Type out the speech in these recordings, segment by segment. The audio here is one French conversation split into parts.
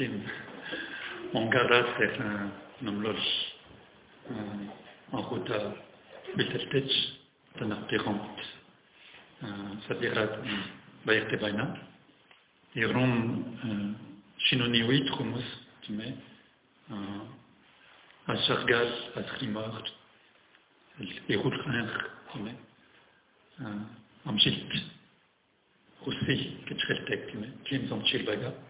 Jim, Mongara c'est un nomlol en route à Beteltech, d'un arterant, Sabirat, Bayerte Baina. Et rom synonyme trumus, tu mets, à Sargas, à et route tu mets, am schilt russi ketcheltek kim zam chilbaga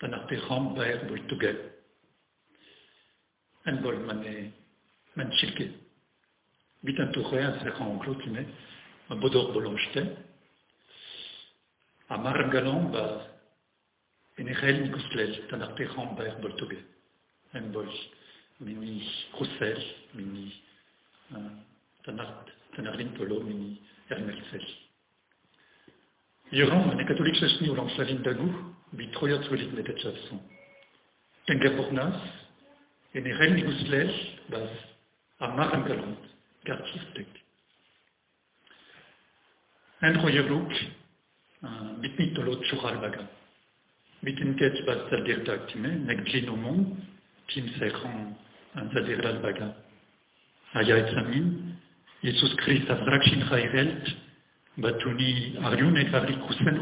margalon tan ar techam baer bol tugel. En bol mane man chilke. Bit an touche an serran an klotine, a bodor bolonchte. A margalon ba en echel nigulsel tan ar techam baer bol. En bol mini roussel, mini tan ar lintolo, mini ermelsel. Yoram, ne katolik sesni o lanslavin dagu, bi troiat zuelit netet chasson. Tenger bornas, en eren niguslel, baz, a mar an galant, gartistek. En troiat louk, bit nit tolot choural baga. Bit in ket baz taldirtak time, nek glin o mon, tim sekran an zadirlal baga. Aya et samin, Jesus Christ a vrakshin chairelt, batuni ariun et varli kusen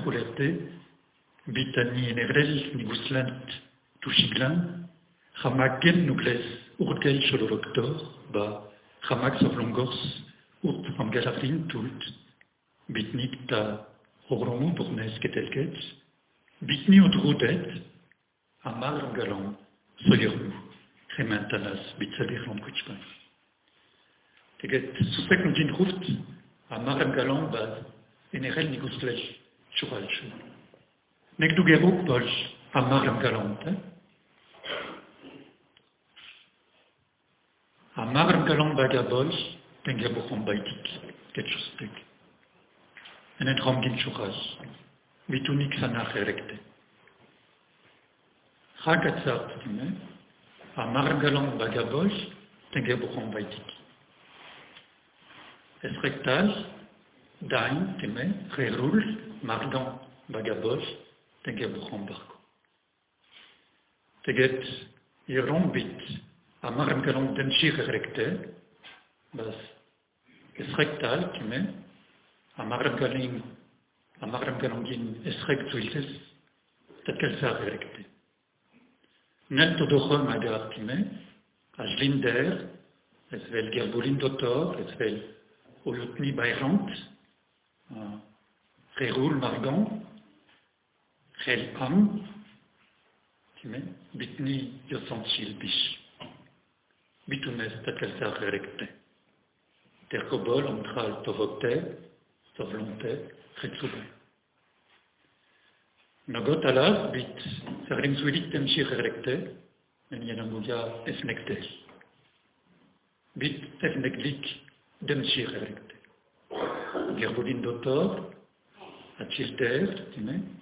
rolerte, bitani enerel niguslant tushiglan, ramak gen nugles urgel choloroktor, ba ramak savlongors urt amgalavrin tult, bitnik ta horomon tournes ketelket, bitni odrudet, amal galant, soyernu, remantanas bitsalir landkuchpan. Teget, suspect nous din ruft, a marem galant baz en erel nigustlech chural chu. Nek du geruk bolch a marem galant, eh? A marem galant baga bolch ten geruk an baitik, ket chustek. En et ram gin churaz, bitunik sanach erekte. Ragatzart, a marem galant baga bolch ten geruk an baitik. es rectal, dain, teme, rerul, margan, bagabos, teget barco. Teget, iron bit, amarem galon denchir recte, bas, es rectal, teme, amarem galin, amarem galongin, es rectuiltes, tet kelsa recte. Nel todochon agar, teme, ajlinder, es vel gerbolin dotor, es vel Olutni Bayrant, Reroul Margan, Antral Tovokte, Tovlonte, Retsube. Nagot alas bit Sarim Zuilit Temshir Rerekte, En Yanamuya Efnekte. Bit Efneklik demsir erekte. Gerbolin dotor, a txilter, time,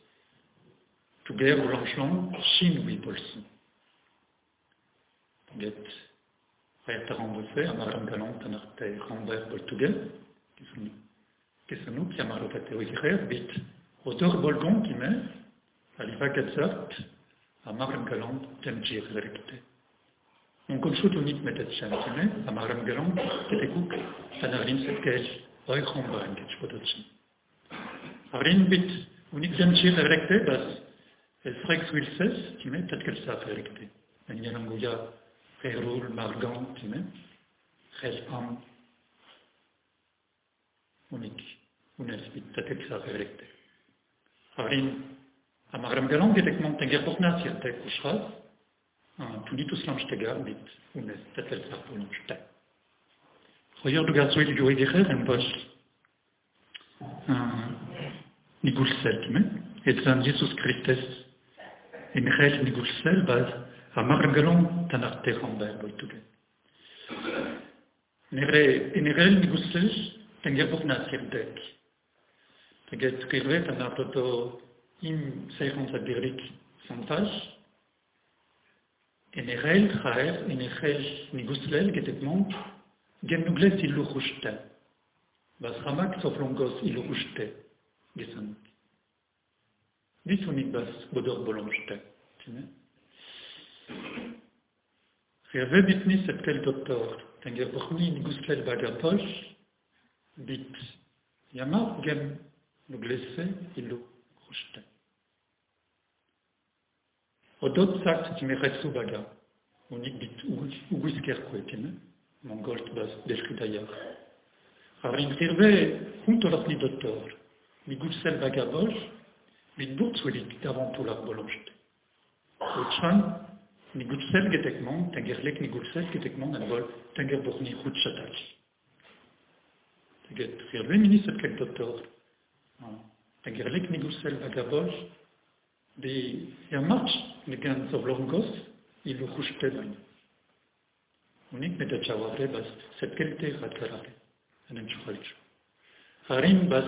getekman amaran zuil bis. Harin Jesus Christ Insamik, insamorik, bitantuzul sambile. Origo martar, time, bitnante milet, bas, rutshedeshlat, tiget, bitnitolo, bas, ramak, kumosintolo, tenger burni ranchlavik, trois glats baïs. Teget. Tuger blanchon, shin oui polson. Teget. Reta rambose, amaram galant, oirer, bit, el frex wilses, qui met, peut-être qu'elle s'est verikte. En yalanguya, Ferul, Margan, time, Rel Am, unik, unesbit, tatek sa reflekte. Arin, amaram galang getek montenger porna sirtek ushraz, tunitus lamstegar bit, unes, tatel sa polonchte. Royer du gazoil du egerer en bosch, nigulsel, time, et zan Jesus en rel nigulsel, baz, a margalon tanarte ramber boituge. Nere enerel nigusel tenger bokna sirdek. Teget kirve tanartoto im seiron sabirik santaj. Enerel chaer enerel niguslel getetmont genugles illu chushte. Bas ramak soflongos illu chushte. Gesan. Disunik bas bodor bolonjte. Tine? Rêve bitni septel doktor, tenger burni nigustel bagaposh, bit yama gem nuglese illu krushte. Odot sagt timeretsu baga, unik bit uguisker kuetine, mongolt bas deshkidayar. Arin rêve huntolapni doktor, nigustel bagaposh, bit burtsulik davant tout l'arbolonjte. Ochan, ni gutsel getekman, tengerlek ni gutsel getekman, en bol tenger borni goed chatak. Teget firle minis et kek doktor. Tengerlek ni vagaboj, de ya match ne gan soblongos, il lu chushte bain. Unik met et chaware bas set kelte ratkarare. En en chufalchu. Harim bas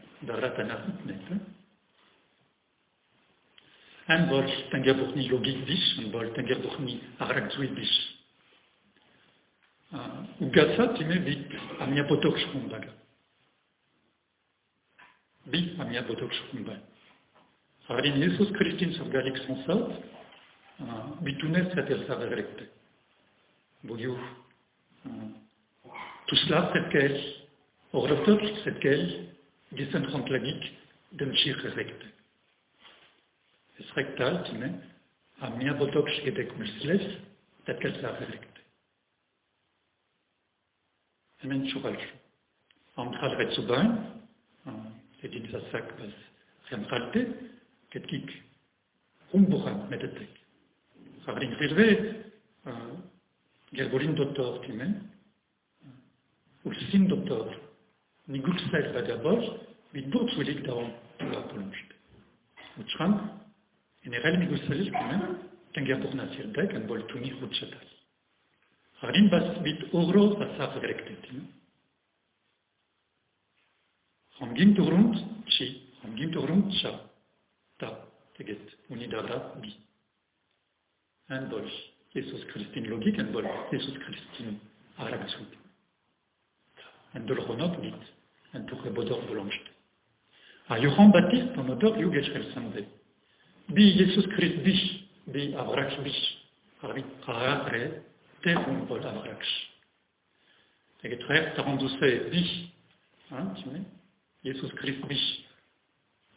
darat anarnit net. En bol tenger bochni logik bis, en bol tenger bochni arak zui bis. U gasa time bit a mia potok shkumbaga. Bi a mia potok shkumbaga. Harin Jesus Christin sur galik son sot, bitunes etel sa rerekte. Bogiou. Tout cela, c'est qu'elle, le top, c'est qu'elle, gisen rantlagik, dem shir rerekte. Es rectal, time, a mia botok gedek musles, dat kel sa reflekte. Hemen churalcho. Amtral retsubain, edin sa sak bas remralte, ket kik rumburan medetek. Doktor, Nigulsel Badabov, mais d'autres collègues d'Aron Poulonchit. Uchram, général Nigulsel, quand même, Tangapur Nasir Dek, un bol touni Ruchatal. Harin bas bit ogro basaf drektetin. Hamgin tugrund chi, hamgin tugrund cha, ta, teget, unidada bi. Un bol, Jesus Christin logique, un bol, Jesus Christin aragsud. En dol ronot bit, en turre bodor bolonjte. A Johan Baptiste, en odor, bi Jesus Christ bi, bi avraksh bi, harbi qarare, te humbol avraksh. Teget recht daran du se bi. Hein, tu sais? Jesus Christ bi.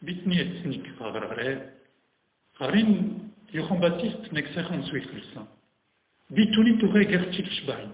Bitni etnik ravrare. Harin Johan Baptiste nexeran suikulsa. Bituni ture gertil shbain.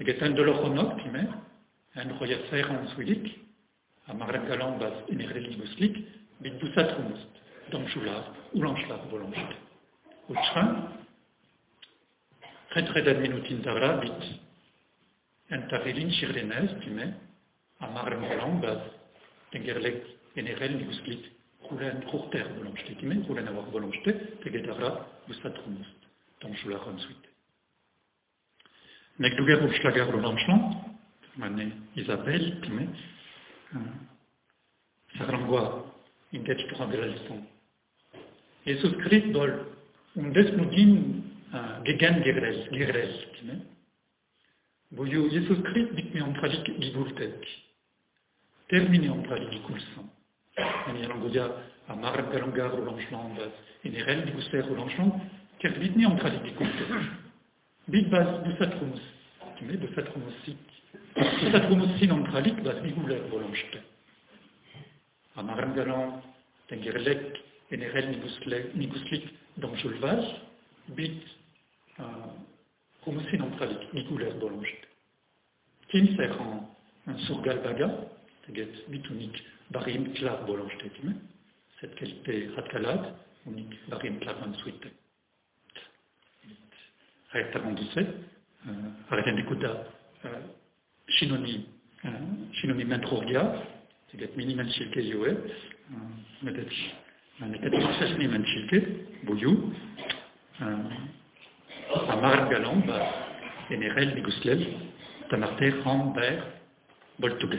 en dolochonok time, en roya zairan zuilik, a marren galan bas enereli guslik, bit busat rumust, dom chular, ou lanchlar bolonjit. Utschran, Très très minutin dara bit en tarilin chirlenez time, a bas tengerlek enerel guslik, Julen kurter bolonjte time, julen avoir bolonjte, tegedara busat rumust, dom chular ansuite. Nek duger ur schlagar rolanchlan, mane Isabel, time, sarangwa, inget turandelalistan. Jesus Christ bol, un des nudin gegen gerel, gerel, time. Jesus Christ dik me antralik gigultek. Termine gigulsan. En yalangodia a marem galangar rolanchlan, inerel digusser rolanchlan, ker bitni antralik gigultek. Bit bas busat rumus, time, busat rumusik. Busat rumusin antralik bas biguler bolonjte. A marem galan, tengerlek, enerel niguslik, dan julvaz, bit an, un barim cette qualité ratkalad, unik barim klar. Duse, arreten dikuda shinoni, shinoni mentrogia, teget mini menchilke yoe, medet, medet succesni menchilke, boyou, a mar galan, ba, enerel niguslel, tamarte ram ber, boltuge.